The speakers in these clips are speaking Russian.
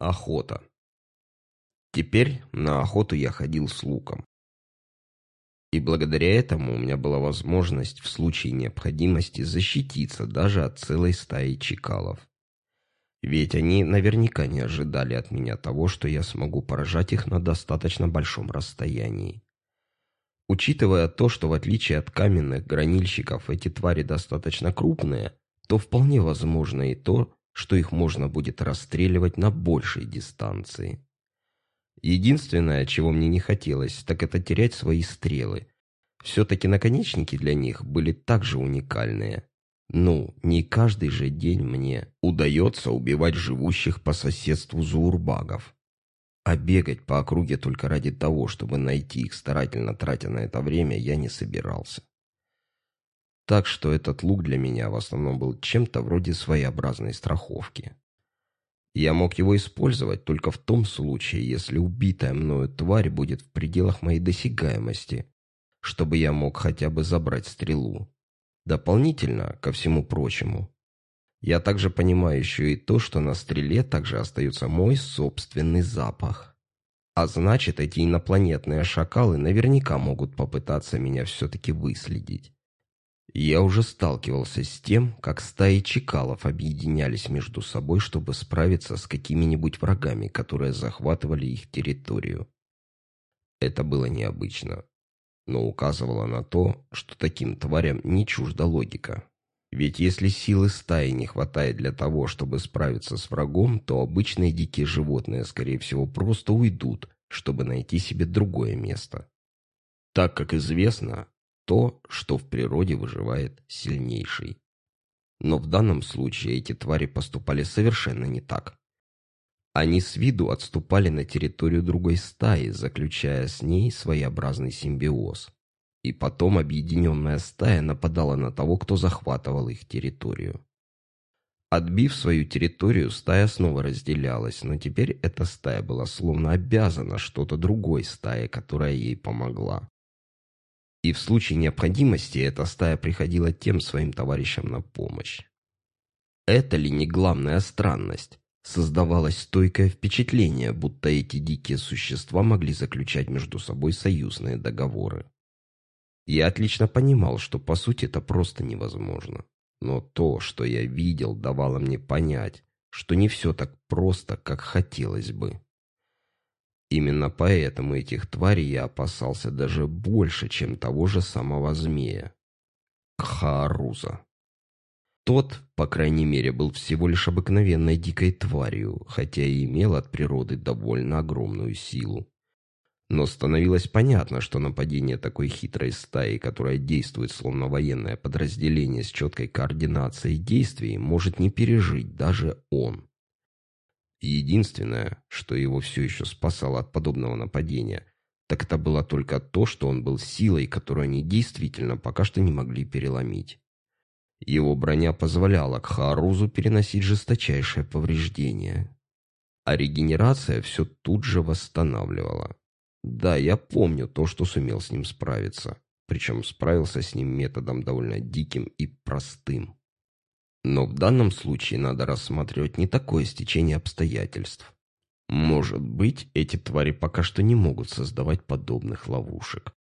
Охота. Теперь на охоту я ходил с луком. И благодаря этому у меня была возможность в случае необходимости защититься даже от целой стаи чекалов. Ведь они наверняка не ожидали от меня того, что я смогу поражать их на достаточно большом расстоянии. Учитывая то, что в отличие от каменных гранильщиков эти твари достаточно крупные, то вполне возможно и то, что их можно будет расстреливать на большей дистанции. Единственное, чего мне не хотелось, так это терять свои стрелы. Все-таки наконечники для них были также уникальные. Ну, не каждый же день мне удается убивать живущих по соседству зуурбагов. А бегать по округе только ради того, чтобы найти их, старательно тратя на это время, я не собирался. Так что этот лук для меня в основном был чем-то вроде своеобразной страховки. Я мог его использовать только в том случае, если убитая мною тварь будет в пределах моей досягаемости, чтобы я мог хотя бы забрать стрелу. Дополнительно ко всему прочему, я также понимаю еще и то, что на стреле также остается мой собственный запах. А значит, эти инопланетные шакалы наверняка могут попытаться меня все-таки выследить. Я уже сталкивался с тем, как стаи чекалов объединялись между собой, чтобы справиться с какими-нибудь врагами, которые захватывали их территорию. Это было необычно, но указывало на то, что таким тварям не чужда логика. Ведь если силы стаи не хватает для того, чтобы справиться с врагом, то обычные дикие животные, скорее всего, просто уйдут, чтобы найти себе другое место. Так как известно, то, что в природе выживает сильнейший. Но в данном случае эти твари поступали совершенно не так. Они с виду отступали на территорию другой стаи, заключая с ней своеобразный симбиоз. И потом объединенная стая нападала на того, кто захватывал их территорию. Отбив свою территорию, стая снова разделялась, но теперь эта стая была словно обязана что-то другой стае, которая ей помогла. И в случае необходимости эта стая приходила тем своим товарищам на помощь. Это ли не главная странность? Создавалось стойкое впечатление, будто эти дикие существа могли заключать между собой союзные договоры. Я отлично понимал, что по сути это просто невозможно. Но то, что я видел, давало мне понять, что не все так просто, как хотелось бы. Именно поэтому этих тварей я опасался даже больше, чем того же самого змея. Кхааруза. Тот, по крайней мере, был всего лишь обыкновенной дикой тварью, хотя и имел от природы довольно огромную силу. Но становилось понятно, что нападение такой хитрой стаи, которая действует словно военное подразделение с четкой координацией действий, может не пережить даже он. Единственное, что его все еще спасало от подобного нападения, так это было только то, что он был силой, которую они действительно пока что не могли переломить. Его броня позволяла Кхарузу переносить жесточайшее повреждение. А регенерация все тут же восстанавливала. Да, я помню то, что сумел с ним справиться. Причем справился с ним методом довольно диким и простым. Но в данном случае надо рассматривать не такое стечение обстоятельств. Может быть, эти твари пока что не могут создавать подобных ловушек.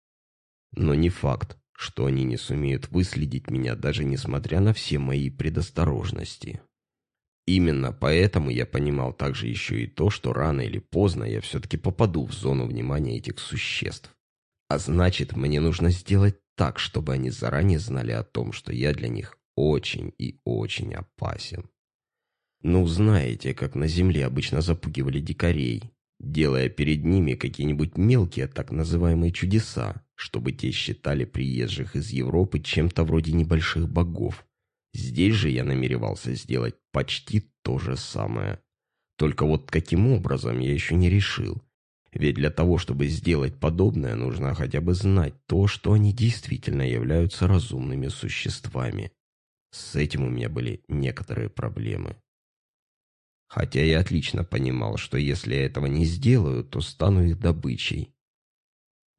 Но не факт, что они не сумеют выследить меня, даже несмотря на все мои предосторожности. Именно поэтому я понимал также еще и то, что рано или поздно я все-таки попаду в зону внимания этих существ. А значит, мне нужно сделать так, чтобы они заранее знали о том, что я для них очень и очень опасен. Ну, знаете, как на земле обычно запугивали дикарей, делая перед ними какие-нибудь мелкие так называемые чудеса, чтобы те считали приезжих из Европы чем-то вроде небольших богов. Здесь же я намеревался сделать почти то же самое. Только вот каким образом я еще не решил. Ведь для того, чтобы сделать подобное, нужно хотя бы знать то, что они действительно являются разумными существами. С этим у меня были некоторые проблемы. Хотя я отлично понимал, что если я этого не сделаю, то стану их добычей.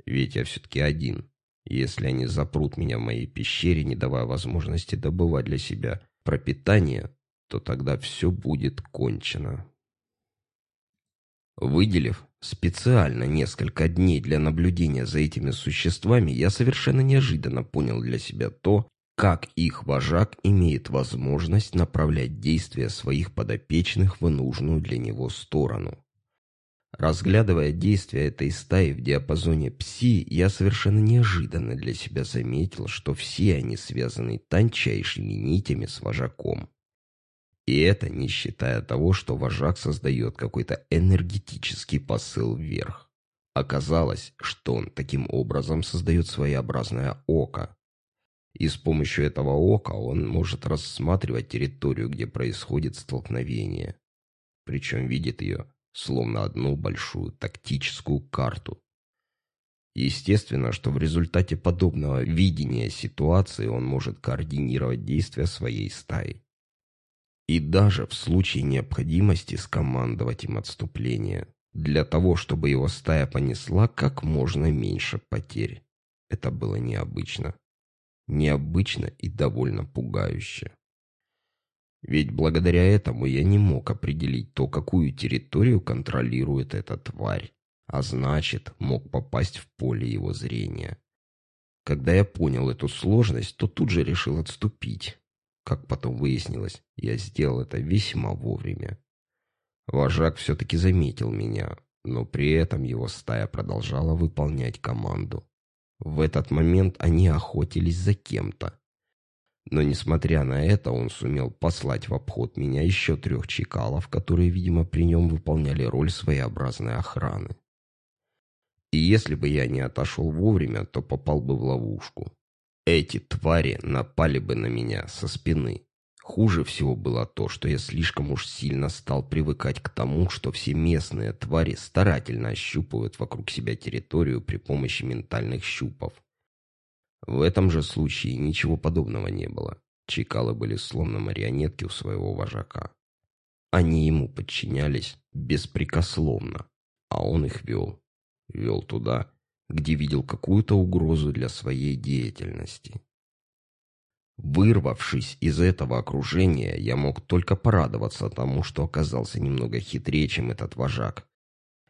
Ведь я все-таки один. Если они запрут меня в моей пещере, не давая возможности добывать для себя пропитание, то тогда все будет кончено. Выделив специально несколько дней для наблюдения за этими существами, я совершенно неожиданно понял для себя то, как их вожак имеет возможность направлять действия своих подопечных в нужную для него сторону. Разглядывая действия этой стаи в диапазоне пси, я совершенно неожиданно для себя заметил, что все они связаны тончайшими нитями с вожаком. И это не считая того, что вожак создает какой-то энергетический посыл вверх. Оказалось, что он таким образом создает своеобразное око, и с помощью этого ока он может рассматривать территорию, где происходит столкновение. Причем видит ее словно одну большую тактическую карту. Естественно, что в результате подобного видения ситуации он может координировать действия своей стаи. И даже в случае необходимости скомандовать им отступление, для того, чтобы его стая понесла как можно меньше потерь. Это было необычно необычно и довольно пугающе. Ведь благодаря этому я не мог определить то, какую территорию контролирует эта тварь, а значит, мог попасть в поле его зрения. Когда я понял эту сложность, то тут же решил отступить. Как потом выяснилось, я сделал это весьма вовремя. Вожак все-таки заметил меня, но при этом его стая продолжала выполнять команду. В этот момент они охотились за кем-то. Но, несмотря на это, он сумел послать в обход меня еще трех чекалов, которые, видимо, при нем выполняли роль своеобразной охраны. И если бы я не отошел вовремя, то попал бы в ловушку. Эти твари напали бы на меня со спины. Хуже всего было то, что я слишком уж сильно стал привыкать к тому, что все местные твари старательно ощупывают вокруг себя территорию при помощи ментальных щупов. В этом же случае ничего подобного не было. Чекалы были словно марионетки у своего вожака. Они ему подчинялись беспрекословно, а он их вел. Вел туда, где видел какую-то угрозу для своей деятельности. Вырвавшись из этого окружения, я мог только порадоваться тому, что оказался немного хитрее, чем этот вожак.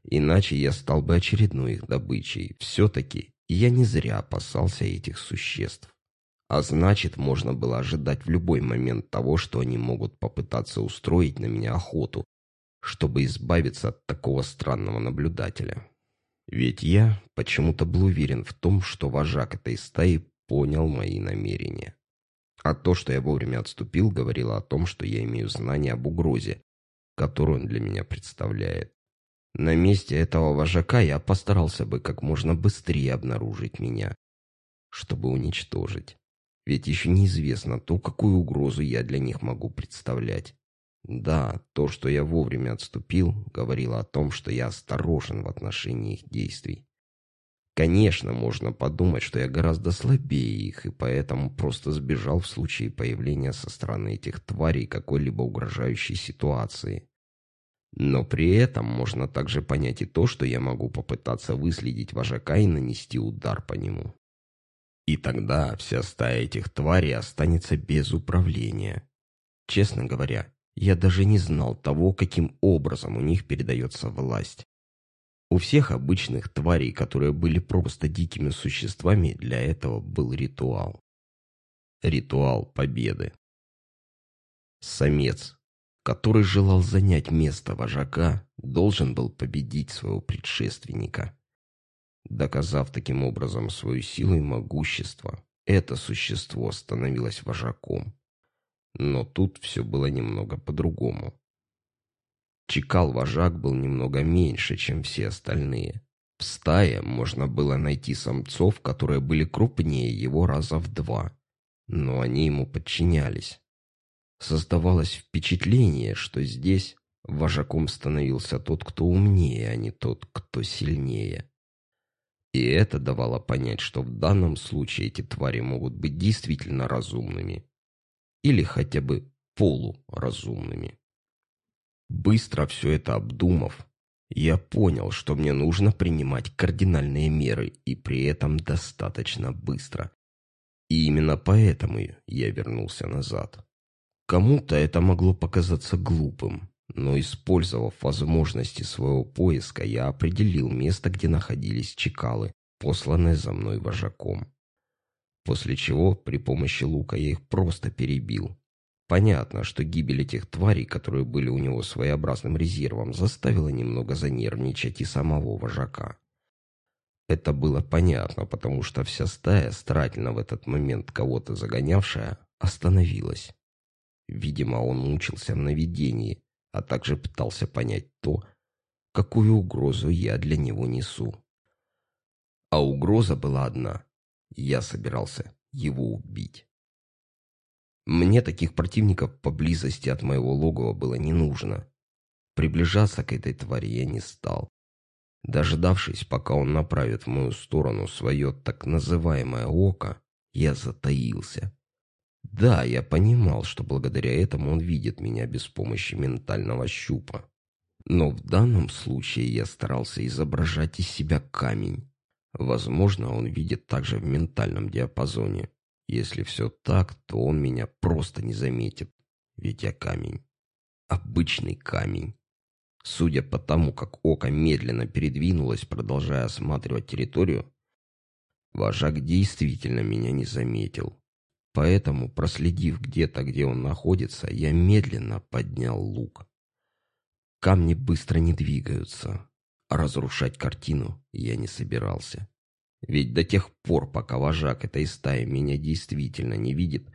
Иначе я стал бы очередной их добычей. Все-таки я не зря опасался этих существ. А значит, можно было ожидать в любой момент того, что они могут попытаться устроить на меня охоту, чтобы избавиться от такого странного наблюдателя. Ведь я почему-то был уверен в том, что вожак этой стаи понял мои намерения. А то, что я вовремя отступил, говорило о том, что я имею знания об угрозе, которую он для меня представляет. На месте этого вожака я постарался бы как можно быстрее обнаружить меня, чтобы уничтожить. Ведь еще неизвестно то, какую угрозу я для них могу представлять. Да, то, что я вовремя отступил, говорило о том, что я осторожен в отношении их действий. Конечно, можно подумать, что я гораздо слабее их, и поэтому просто сбежал в случае появления со стороны этих тварей какой-либо угрожающей ситуации. Но при этом можно также понять и то, что я могу попытаться выследить вожака и нанести удар по нему. И тогда вся стая этих тварей останется без управления. Честно говоря, я даже не знал того, каким образом у них передается власть. У всех обычных тварей, которые были просто дикими существами, для этого был ритуал. Ритуал победы. Самец, который желал занять место вожака, должен был победить своего предшественника. Доказав таким образом свою силу и могущество, это существо становилось вожаком. Но тут все было немного по-другому. Чекал-вожак был немного меньше, чем все остальные. В стае можно было найти самцов, которые были крупнее его раза в два, но они ему подчинялись. Создавалось впечатление, что здесь вожаком становился тот, кто умнее, а не тот, кто сильнее. И это давало понять, что в данном случае эти твари могут быть действительно разумными. Или хотя бы полуразумными. Быстро все это обдумав, я понял, что мне нужно принимать кардинальные меры и при этом достаточно быстро. И именно поэтому я вернулся назад. Кому-то это могло показаться глупым, но, использовав возможности своего поиска, я определил место, где находились чекалы, посланные за мной вожаком. После чего при помощи лука я их просто перебил. Понятно, что гибель этих тварей, которые были у него своеобразным резервом, заставила немного занервничать и самого вожака. Это было понятно, потому что вся стая, старательно в этот момент кого-то загонявшая, остановилась. Видимо, он мучился в наведении, а также пытался понять то, какую угрозу я для него несу. А угроза была одна. Я собирался его убить. Мне таких противников поблизости от моего логова было не нужно. Приближаться к этой твари я не стал. Дождавшись, пока он направит в мою сторону свое так называемое око, я затаился. Да, я понимал, что благодаря этому он видит меня без помощи ментального щупа. Но в данном случае я старался изображать из себя камень. Возможно, он видит также в ментальном диапазоне. Если все так, то он меня просто не заметит, ведь я камень. Обычный камень. Судя по тому, как око медленно передвинулось, продолжая осматривать территорию, вожак действительно меня не заметил. Поэтому, проследив где-то, где он находится, я медленно поднял лук. Камни быстро не двигаются, разрушать картину я не собирался. Ведь до тех пор, пока вожак этой стаи меня действительно не видит,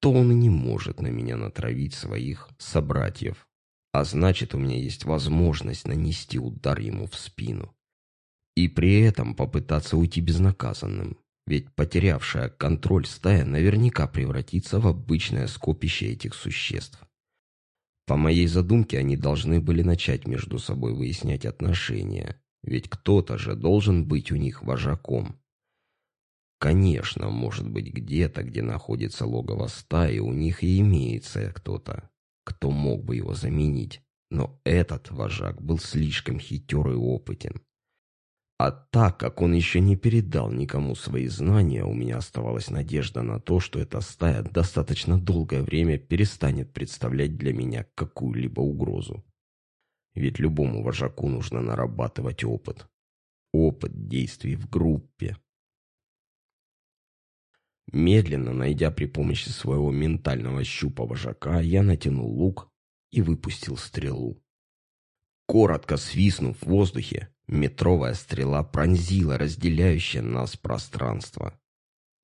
то он и не может на меня натравить своих собратьев. А значит, у меня есть возможность нанести удар ему в спину. И при этом попытаться уйти безнаказанным. Ведь потерявшая контроль стая наверняка превратится в обычное скопище этих существ. По моей задумке, они должны были начать между собой выяснять отношения, ведь кто-то же должен быть у них вожаком. Конечно, может быть, где-то, где находится логово стаи, у них и имеется кто-то, кто мог бы его заменить. Но этот вожак был слишком хитер и опытен. А так как он еще не передал никому свои знания, у меня оставалась надежда на то, что эта стая достаточно долгое время перестанет представлять для меня какую-либо угрозу. Ведь любому вожаку нужно нарабатывать опыт. Опыт действий в группе. Медленно, найдя при помощи своего ментального щупа вожака, я натянул лук и выпустил стрелу. Коротко свистнув в воздухе, метровая стрела пронзила разделяющее нас пространство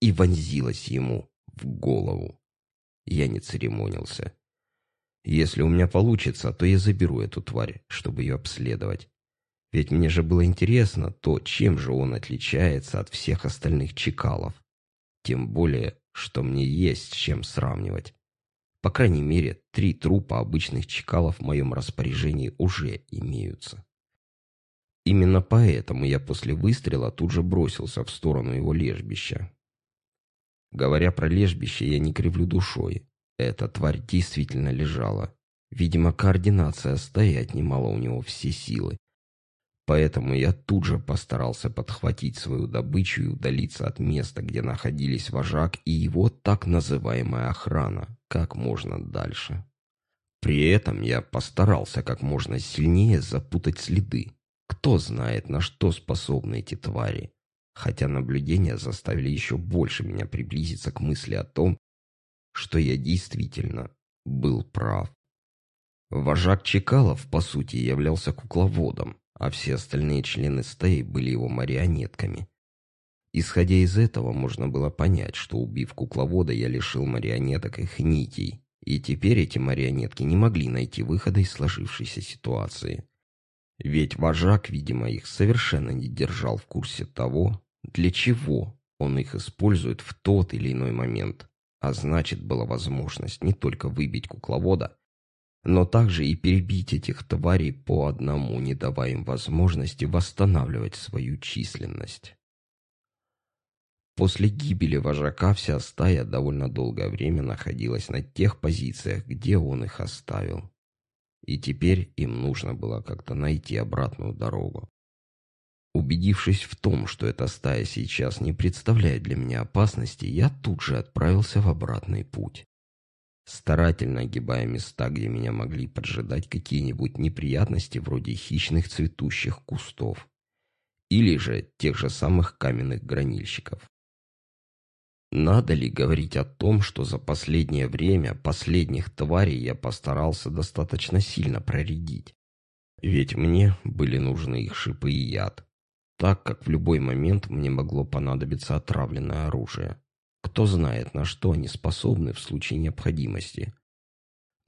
и вонзилась ему в голову. Я не церемонился. Если у меня получится, то я заберу эту тварь, чтобы ее обследовать. Ведь мне же было интересно то, чем же он отличается от всех остальных чекалов. Тем более, что мне есть с чем сравнивать. По крайней мере, три трупа обычных чекалов в моем распоряжении уже имеются. Именно поэтому я после выстрела тут же бросился в сторону его лежбища. Говоря про лежбище, я не кривлю душой. Эта тварь действительно лежала. Видимо, координация стаи отнимала у него все силы. Поэтому я тут же постарался подхватить свою добычу и удалиться от места, где находились вожак и его так называемая охрана, как можно дальше. При этом я постарался как можно сильнее запутать следы. Кто знает, на что способны эти твари. Хотя наблюдения заставили еще больше меня приблизиться к мысли о том, что я действительно был прав. Вожак Чекалов, по сути, являлся кукловодом, а все остальные члены стаи были его марионетками. Исходя из этого, можно было понять, что, убив кукловода, я лишил марионеток их нитей, и теперь эти марионетки не могли найти выхода из сложившейся ситуации. Ведь вожак, видимо, их совершенно не держал в курсе того, для чего он их использует в тот или иной момент. А значит, была возможность не только выбить кукловода, но также и перебить этих тварей по одному, не давая им возможности восстанавливать свою численность. После гибели вожака вся стая довольно долгое время находилась на тех позициях, где он их оставил. И теперь им нужно было как-то найти обратную дорогу. Убедившись в том, что эта стая сейчас не представляет для меня опасности, я тут же отправился в обратный путь. старательно огибая места, где меня могли поджидать какие-нибудь неприятности вроде хищных цветущих кустов или же тех же самых каменных гранильщиков. Надо ли говорить о том, что за последнее время последних тварей я постарался достаточно сильно проредить? Ведь мне были нужны их шипы и яд, так как в любой момент мне могло понадобиться отравленное оружие. Кто знает, на что они способны в случае необходимости.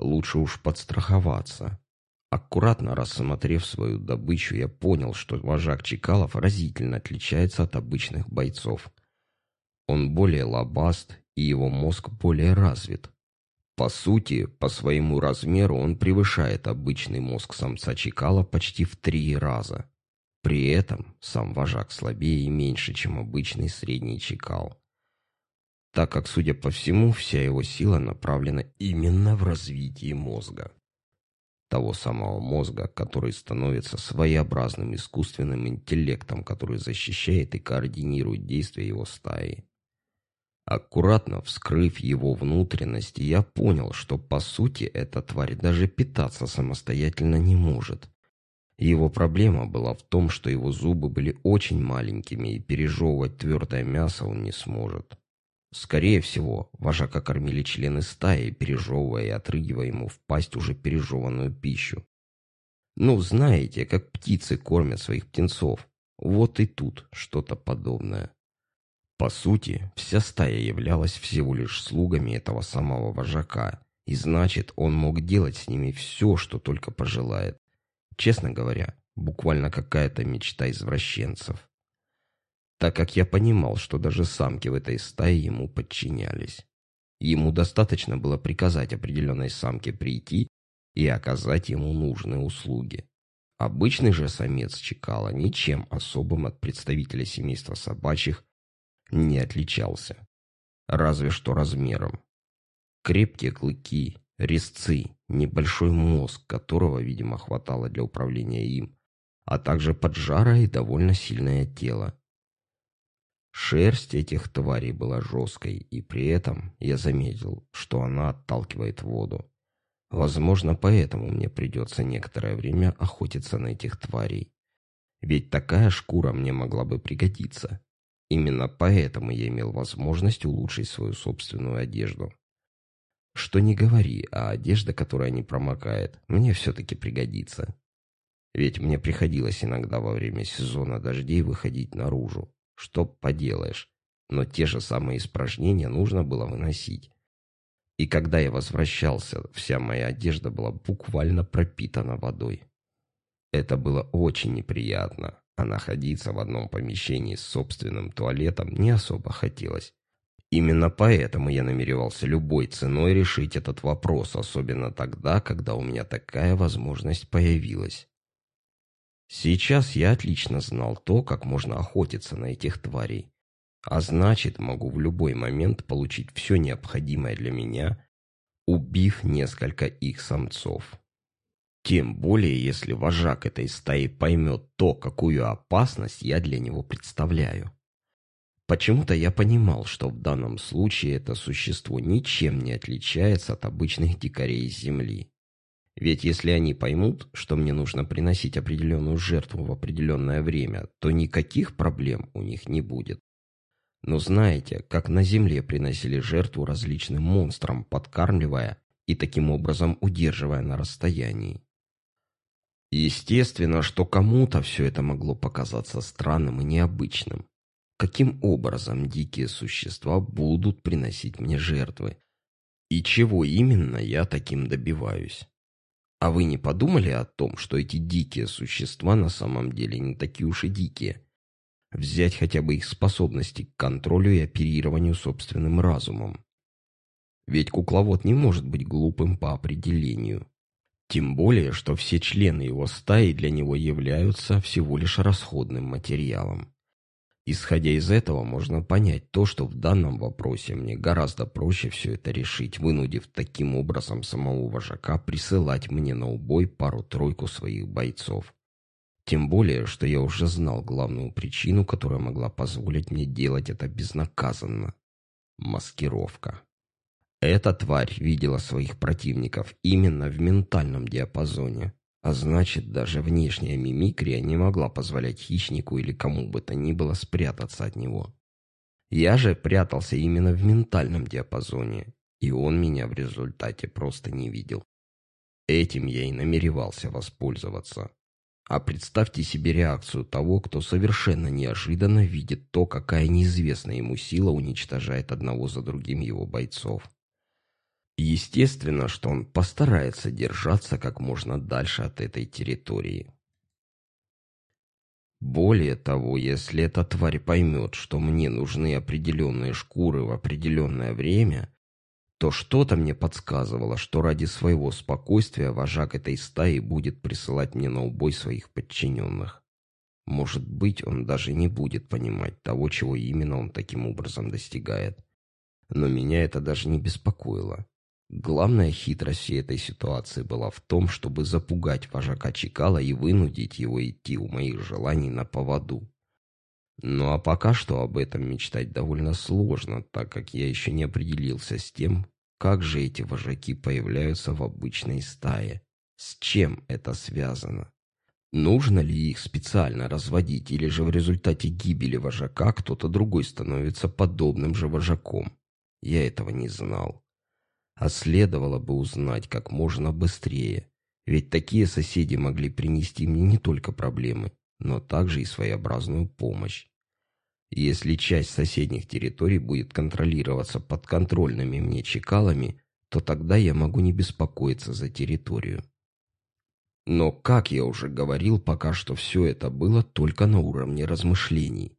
Лучше уж подстраховаться. Аккуратно рассмотрев свою добычу, я понял, что вожак Чекалов разительно отличается от обычных бойцов. Он более лобаст, и его мозг более развит. По сути, по своему размеру он превышает обычный мозг самца Чекала почти в три раза. При этом сам вожак слабее и меньше, чем обычный средний Чекал так как, судя по всему, вся его сила направлена именно в развитие мозга. Того самого мозга, который становится своеобразным искусственным интеллектом, который защищает и координирует действия его стаи. Аккуратно вскрыв его внутренности, я понял, что по сути эта тварь даже питаться самостоятельно не может. Его проблема была в том, что его зубы были очень маленькими, и пережевывать твердое мясо он не сможет. Скорее всего, вожака кормили члены стаи, пережевывая и отрыгивая ему в пасть уже пережеванную пищу. Ну, знаете, как птицы кормят своих птенцов. Вот и тут что-то подобное. По сути, вся стая являлась всего лишь слугами этого самого вожака, и значит, он мог делать с ними все, что только пожелает. Честно говоря, буквально какая-то мечта извращенцев так как я понимал, что даже самки в этой стае ему подчинялись. Ему достаточно было приказать определенной самке прийти и оказать ему нужные услуги. Обычный же самец Чекала ничем особым от представителя семейства собачьих не отличался. Разве что размером. Крепкие клыки, резцы, небольшой мозг, которого, видимо, хватало для управления им, а также поджарое и довольно сильное тело. Шерсть этих тварей была жесткой, и при этом я заметил, что она отталкивает воду. Возможно, поэтому мне придется некоторое время охотиться на этих тварей. Ведь такая шкура мне могла бы пригодиться. Именно поэтому я имел возможность улучшить свою собственную одежду. Что не говори, а одежда, которая не промокает, мне все-таки пригодится. Ведь мне приходилось иногда во время сезона дождей выходить наружу, что поделаешь, но те же самые испражнения нужно было выносить. И когда я возвращался, вся моя одежда была буквально пропитана водой. Это было очень неприятно, а находиться в одном помещении с собственным туалетом не особо хотелось. Именно поэтому я намеревался любой ценой решить этот вопрос, особенно тогда, когда у меня такая возможность появилась. Сейчас я отлично знал то, как можно охотиться на этих тварей. А значит, могу в любой момент получить все необходимое для меня, убив несколько их самцов. Тем более, если вожак этой стаи поймет то, какую опасность я для него представляю. Почему-то я понимал, что в данном случае это существо ничем не отличается от обычных дикарей Земли. Ведь если они поймут, что мне нужно приносить определенную жертву в определенное время, то никаких проблем у них не будет. Но знаете, как на Земле приносили жертву различным монстрам, подкармливая и таким образом удерживая на расстоянии. Естественно, что кому-то все это могло показаться странным и необычным. Каким образом дикие существа будут приносить мне жертвы? И чего именно я таким добиваюсь? А вы не подумали о том, что эти дикие существа на самом деле не такие уж и дикие? Взять хотя бы их способности к контролю и оперированию собственным разумом. Ведь кукловод не может быть глупым по определению. Тем более, что все члены его стаи для него являются всего лишь расходным материалом. Исходя из этого, можно понять то, что в данном вопросе мне гораздо проще все это решить, вынудив таким образом самого вожака присылать мне на убой пару-тройку своих бойцов. Тем более, что я уже знал главную причину, которая могла позволить мне делать это безнаказанно. Маскировка. Эта тварь видела своих противников именно в ментальном диапазоне, а значит, даже внешняя мимикрия не могла позволять хищнику или кому бы то ни было спрятаться от него. Я же прятался именно в ментальном диапазоне, и он меня в результате просто не видел. Этим я и намеревался воспользоваться. А представьте себе реакцию того, кто совершенно неожиданно видит то, какая неизвестная ему сила уничтожает одного за другим его бойцов. Естественно, что он постарается держаться как можно дальше от этой территории. Более того, если эта тварь поймет, что мне нужны определенные шкуры в определенное время, то что-то мне подсказывало, что ради своего спокойствия вожак этой стаи будет присылать мне на убой своих подчиненных. Может быть, он даже не будет понимать того, чего именно он таким образом достигает. Но меня это даже не беспокоило. Главная хитрость всей этой ситуации была в том, чтобы запугать вожака Чикала и вынудить его идти у моих желаний на поводу. Ну а пока что об этом мечтать довольно сложно, так как я еще не определился с тем, как же эти вожаки появляются в обычной стае. С чем это связано? Нужно ли их специально разводить, или же в результате гибели вожака кто-то другой становится подобным же вожаком? Я этого не знал. А следовало бы узнать как можно быстрее, ведь такие соседи могли принести мне не только проблемы, но также и своеобразную помощь. Если часть соседних территорий будет контролироваться подконтрольными мне чекалами, то тогда я могу не беспокоиться за территорию. Но, как я уже говорил, пока что все это было только на уровне размышлений.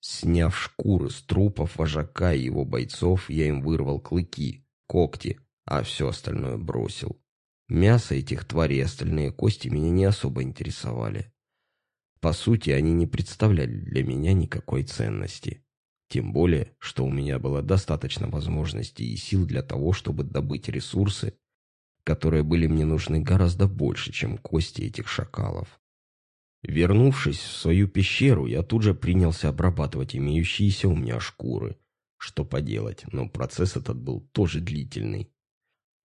Сняв шкуры с трупов вожака и его бойцов, я им вырвал клыки, когти, а все остальное бросил. Мясо этих тварей остальные кости меня не особо интересовали. По сути, они не представляли для меня никакой ценности. Тем более, что у меня было достаточно возможностей и сил для того, чтобы добыть ресурсы, которые были мне нужны гораздо больше, чем кости этих шакалов. Вернувшись в свою пещеру, я тут же принялся обрабатывать имеющиеся у меня шкуры, что поделать, но процесс этот был тоже длительный.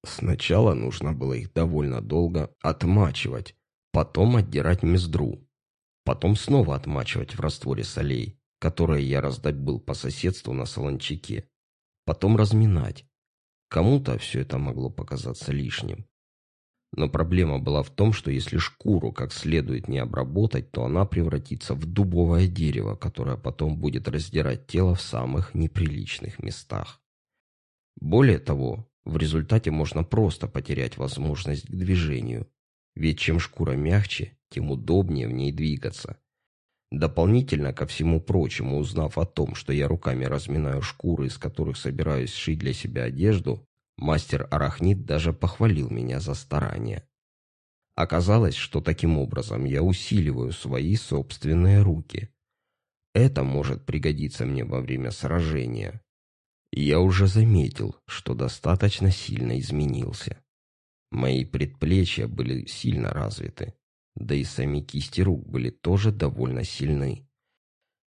Сначала нужно было их довольно долго отмачивать, потом отдирать мездру, потом снова отмачивать в растворе солей, которые я раздобыл по соседству на солончаке, потом разминать. Кому-то все это могло показаться лишним. Но проблема была в том, что если шкуру как следует не обработать, то она превратится в дубовое дерево, которое потом будет раздирать тело в самых неприличных местах. Более того, в результате можно просто потерять возможность к движению, ведь чем шкура мягче, тем удобнее в ней двигаться. Дополнительно ко всему прочему, узнав о том, что я руками разминаю шкуры, из которых собираюсь шить для себя одежду, Мастер Арахнит даже похвалил меня за старание. Оказалось, что таким образом я усиливаю свои собственные руки. Это может пригодиться мне во время сражения. Я уже заметил, что достаточно сильно изменился. Мои предплечья были сильно развиты, да и сами кисти рук были тоже довольно сильны.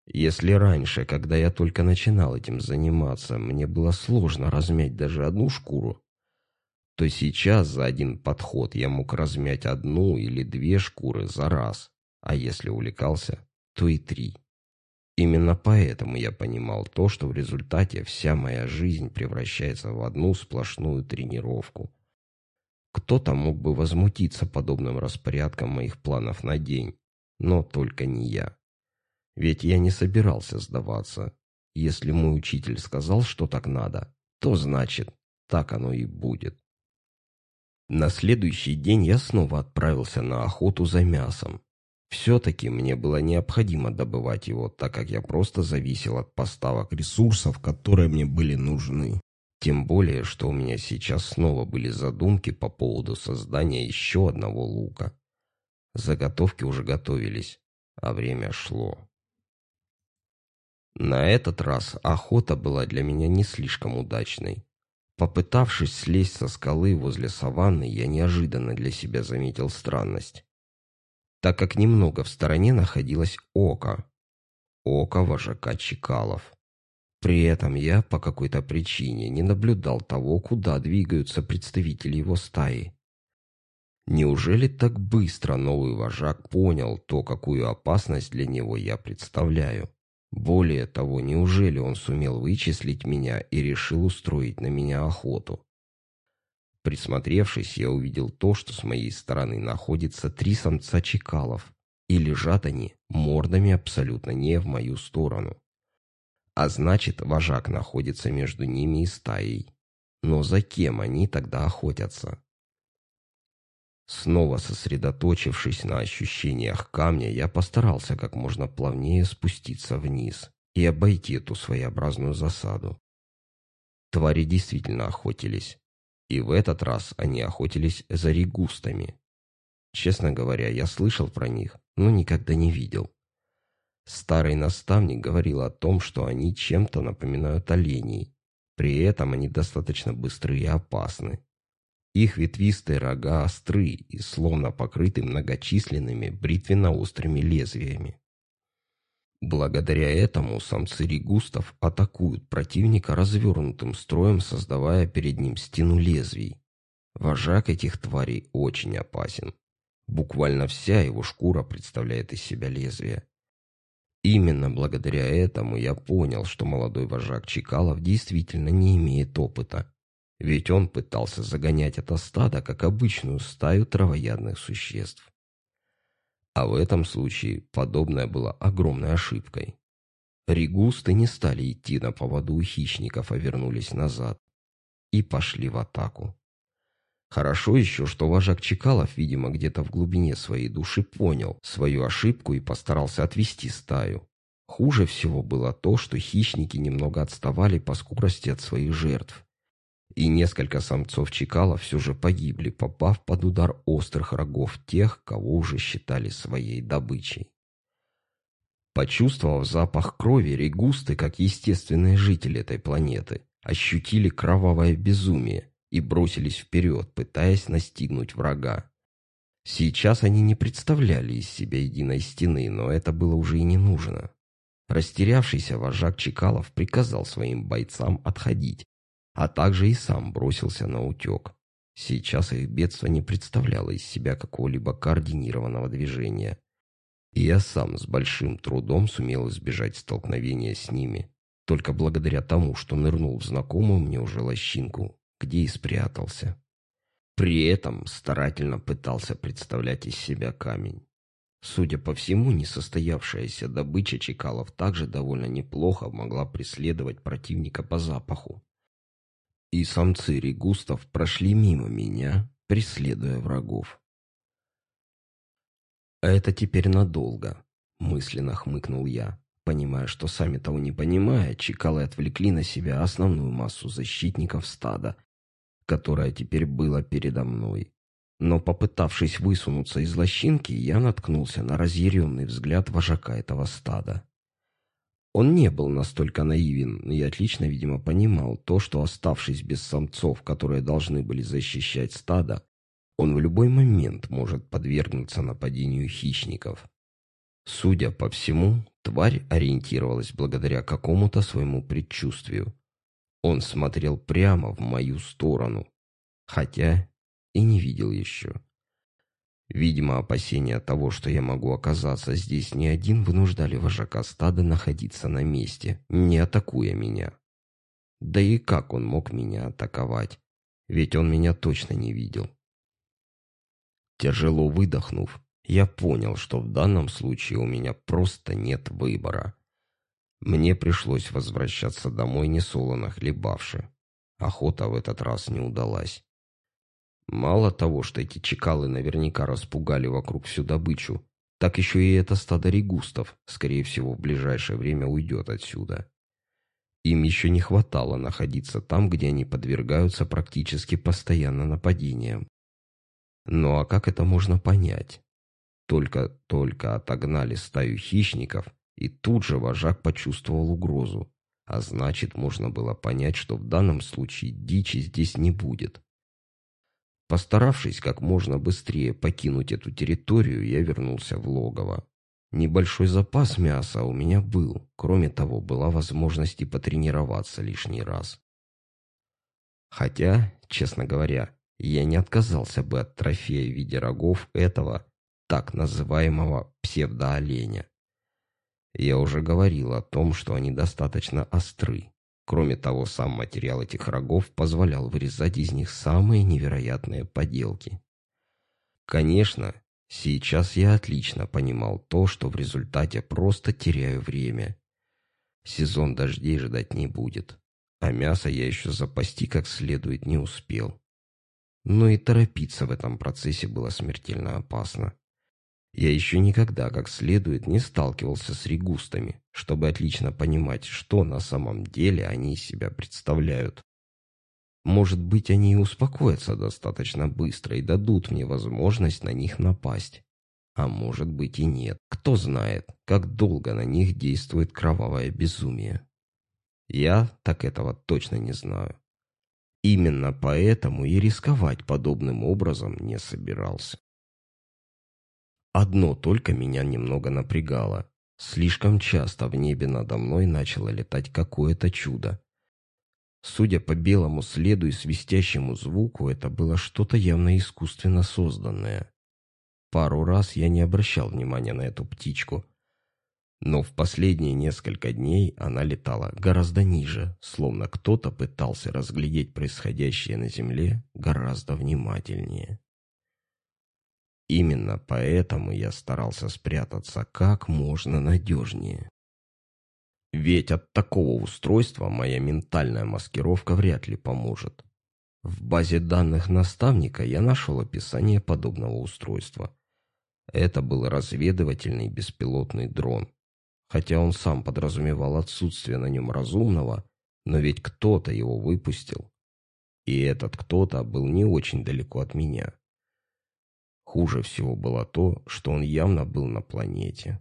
Если раньше, когда я только начинал этим заниматься, мне было сложно размять даже одну шкуру, то сейчас за один подход я мог размять одну или две шкуры за раз, а если увлекался, то и три. Именно поэтому я понимал то, что в результате вся моя жизнь превращается в одну сплошную тренировку. Кто-то мог бы возмутиться подобным распорядком моих планов на день, но только не я. Ведь я не собирался сдаваться. Если мой учитель сказал, что так надо, то значит, так оно и будет. На следующий день я снова отправился на охоту за мясом. Все-таки мне было необходимо добывать его, так как я просто зависел от поставок ресурсов, которые мне были нужны. Тем более, что у меня сейчас снова были задумки по поводу создания еще одного лука. Заготовки уже готовились, а время шло. На этот раз охота была для меня не слишком удачной. Попытавшись слезть со скалы возле саванны, я неожиданно для себя заметил странность. Так как немного в стороне находилось око. Око вожака Чекалов. При этом я по какой-то причине не наблюдал того, куда двигаются представители его стаи. Неужели так быстро новый вожак понял то, какую опасность для него я представляю? Более того, неужели он сумел вычислить меня и решил устроить на меня охоту? Присмотревшись, я увидел то, что с моей стороны находится три самца чекалов, и лежат они мордами абсолютно не в мою сторону. А значит, вожак находится между ними и стаей. Но за кем они тогда охотятся? Снова сосредоточившись на ощущениях камня, я постарался как можно плавнее спуститься вниз и обойти эту своеобразную засаду. Твари действительно охотились, и в этот раз они охотились за регустами. Честно говоря, я слышал про них, но никогда не видел. Старый наставник говорил о том, что они чем-то напоминают оленей. При этом они достаточно быстры и опасны. Их ветвистые рога остры и словно покрыты многочисленными бритвенно-острыми лезвиями. Благодаря этому самцы регустов атакуют противника развернутым строем, создавая перед ним стену лезвий. Вожак этих тварей очень опасен. Буквально вся его шкура представляет из себя лезвие. Именно благодаря этому я понял, что молодой вожак Чекалов действительно не имеет опыта ведь он пытался загонять это стадо, как обычную стаю травоядных существ. А в этом случае подобное было огромной ошибкой. Регусты не стали идти на поводу у хищников, а вернулись назад и пошли в атаку. Хорошо еще, что вожак Чекалов, видимо, где-то в глубине своей души понял свою ошибку и постарался отвести стаю. Хуже всего было то, что хищники немного отставали по скорости от своих жертв и несколько самцов чекала все же погибли, попав под удар острых рогов тех, кого уже считали своей добычей. Почувствовав запах крови, регусты, как естественные жители этой планеты, ощутили кровавое безумие и бросились вперед, пытаясь настигнуть врага. Сейчас они не представляли из себя единой стены, но это было уже и не нужно. Растерявшийся вожак Чекалов приказал своим бойцам отходить, а также и сам бросился на утек. Сейчас их бедство не представляло из себя какого-либо координированного движения. И я сам с большим трудом сумел избежать столкновения с ними, только благодаря тому, что нырнул в знакомую мне уже лощинку, где и спрятался. При этом старательно пытался представлять из себя камень. Судя по всему, несостоявшаяся добыча чекалов также довольно неплохо могла преследовать противника по запаху и самцы регустов прошли мимо меня, преследуя врагов. «А это теперь надолго», — мысленно хмыкнул я, понимая, что сами того не понимая, чекалы отвлекли на себя основную массу защитников стада, которое теперь было передо мной. Но попытавшись высунуться из лощинки, я наткнулся на разъяренный взгляд вожака этого стада. Он не был настолько наивен и отлично, видимо, понимал то, что, оставшись без самцов, которые должны были защищать стадо, он в любой момент может подвергнуться нападению хищников. Судя по всему, тварь ориентировалась благодаря какому-то своему предчувствию. Он смотрел прямо в мою сторону, хотя и не видел еще. Видимо, опасения того, что я могу оказаться здесь не один, вынуждали вожака стада находиться на месте, не атакуя меня. Да и как он мог меня атаковать? Ведь он меня точно не видел. Тяжело выдохнув, я понял, что в данном случае у меня просто нет выбора. Мне пришлось возвращаться домой несолоно хлебавши. Охота в этот раз не удалась. Мало того, что эти чекалы наверняка распугали вокруг всю добычу, так еще и это стадо регустов, скорее всего, в ближайшее время уйдет отсюда. Им еще не хватало находиться там, где они подвергаются практически постоянно нападениям. Ну а как это можно понять? Только-только отогнали стаю хищников, и тут же вожак почувствовал угрозу. А значит, можно было понять, что в данном случае дичи здесь не будет. Постаравшись как можно быстрее покинуть эту территорию, я вернулся в логово. Небольшой запас мяса у меня был. Кроме того, была возможность и потренироваться лишний раз. Хотя, честно говоря, я не отказался бы от трофея в виде рогов этого так называемого псевдооленя. Я уже говорил о том, что они достаточно остры. Кроме того, сам материал этих рогов позволял вырезать из них самые невероятные поделки. Конечно, сейчас я отлично понимал то, что в результате просто теряю время. Сезон дождей ждать не будет, а мясо я еще запасти как следует не успел. Но и торопиться в этом процессе было смертельно опасно. Я еще никогда как следует не сталкивался с регустами, чтобы отлично понимать, что на самом деле они из себя представляют. Может быть, они и успокоятся достаточно быстро и дадут мне возможность на них напасть. А может быть и нет. Кто знает, как долго на них действует кровавое безумие. Я так этого точно не знаю. Именно поэтому и рисковать подобным образом не собирался. Одно только меня немного напрягало. Слишком часто в небе надо мной начало летать какое-то чудо. Судя по белому следу и свистящему звуку, это было что-то явно искусственно созданное. Пару раз я не обращал внимания на эту птичку, но в последние несколько дней она летала гораздо ниже, словно кто-то пытался разглядеть происходящее на земле гораздо внимательнее. Именно поэтому я старался спрятаться как можно надежнее. Ведь от такого устройства моя ментальная маскировка вряд ли поможет. В базе данных наставника я нашел описание подобного устройства. Это был разведывательный беспилотный дрон. Хотя он сам подразумевал отсутствие на нем разумного, но ведь кто-то его выпустил. И этот кто-то был не очень далеко от меня. Хуже всего было то, что он явно был на планете.